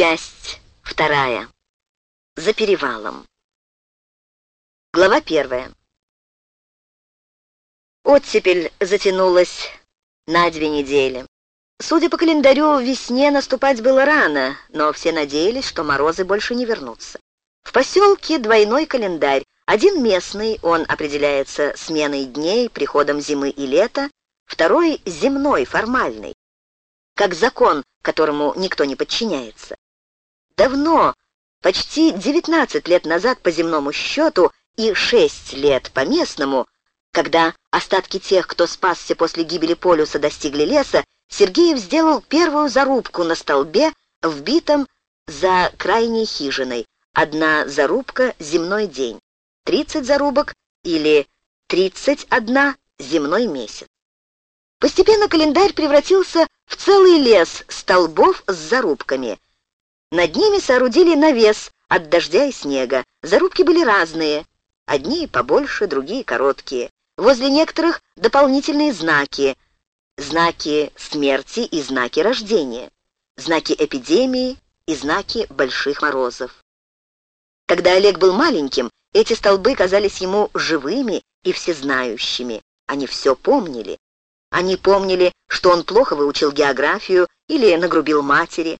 Часть вторая. За перевалом. Глава первая. Оттепель затянулась на две недели. Судя по календарю, весне наступать было рано, но все надеялись, что морозы больше не вернутся. В поселке двойной календарь. Один местный, он определяется сменой дней, приходом зимы и лета, второй земной, формальный, как закон, которому никто не подчиняется. Давно, почти 19 лет назад по земному счету и 6 лет по местному, когда остатки тех, кто спасся после гибели полюса, достигли леса, Сергеев сделал первую зарубку на столбе, вбитом за крайней хижиной. Одна зарубка — земной день, 30 зарубок или 31 земной месяц. Постепенно календарь превратился в целый лес столбов с зарубками — над ними соорудили навес от дождя и снега. Зарубки были разные. Одни побольше, другие короткие. Возле некоторых дополнительные знаки. Знаки смерти и знаки рождения. Знаки эпидемии и знаки больших морозов. Когда Олег был маленьким, эти столбы казались ему живыми и всезнающими. Они все помнили. Они помнили, что он плохо выучил географию или нагрубил матери,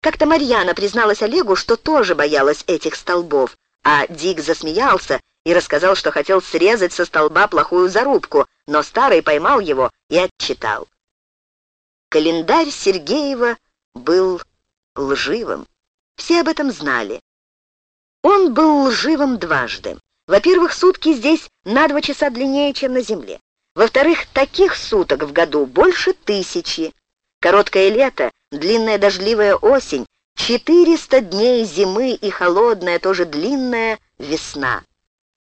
как-то Марьяна призналась Олегу, что тоже боялась этих столбов, а Дик засмеялся и рассказал, что хотел срезать со столба плохую зарубку, но старый поймал его и отчитал. Календарь Сергеева был лживым. Все об этом знали. Он был лживым дважды. Во-первых, сутки здесь на два часа длиннее, чем на Земле. Во-вторых, таких суток в году больше тысячи. Короткое лето, длинная дождливая осень, 400 дней зимы и холодная, тоже длинная весна.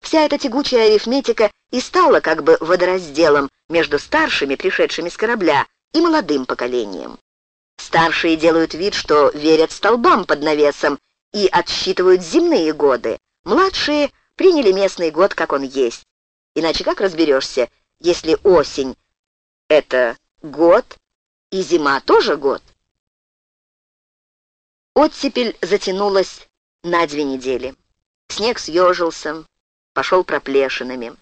Вся эта тягучая арифметика и стала как бы водоразделом между старшими, пришедшими с корабля, и молодым поколением. Старшие делают вид, что верят столбам под навесом и отсчитывают земные годы. Младшие приняли местный год, как он есть. Иначе как разберешься, если осень — это год, и зима тоже год. Оттепель затянулась на две недели. Снег съежился, пошел проплешинами.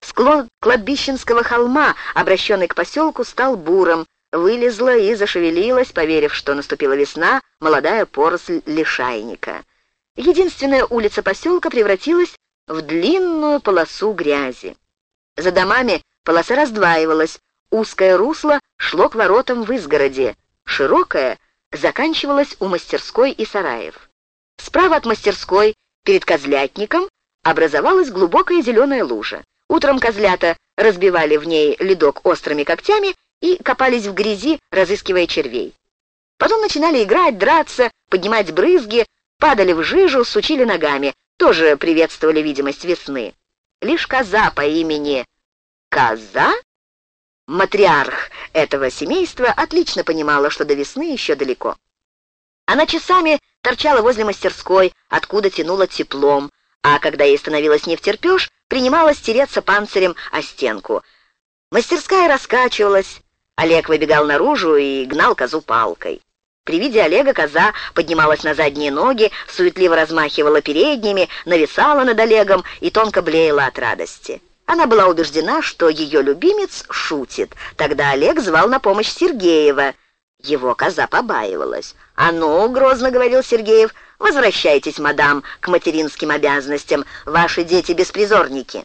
Склон кладбищенского холма, обращенный к поселку, стал буром, вылезла и зашевелилась, поверив, что наступила весна, молодая поросль лишайника. Единственная улица поселка превратилась в длинную полосу грязи. За домами полоса раздваивалась, Узкое русло шло к воротам в изгороде, широкое заканчивалось у мастерской и сараев. Справа от мастерской, перед козлятником, образовалась глубокая зеленая лужа. Утром козлята разбивали в ней ледок острыми когтями и копались в грязи, разыскивая червей. Потом начинали играть, драться, поднимать брызги, падали в жижу, сучили ногами, тоже приветствовали видимость весны. Лишь коза по имени Коза Матриарх этого семейства отлично понимала, что до весны еще далеко. Она часами торчала возле мастерской, откуда тянула теплом, а когда ей становилось не втерпешь, принималась тереться панцирем о стенку. Мастерская раскачивалась, Олег выбегал наружу и гнал козу палкой. При виде Олега коза поднималась на задние ноги, суетливо размахивала передними, нависала над Олегом и тонко блеяла от радости. Она была убеждена, что ее любимец шутит. Тогда Олег звал на помощь Сергеева. Его коза побаивалась. «А ну, — грозно говорил Сергеев, — возвращайтесь, мадам, к материнским обязанностям. Ваши дети беспризорники».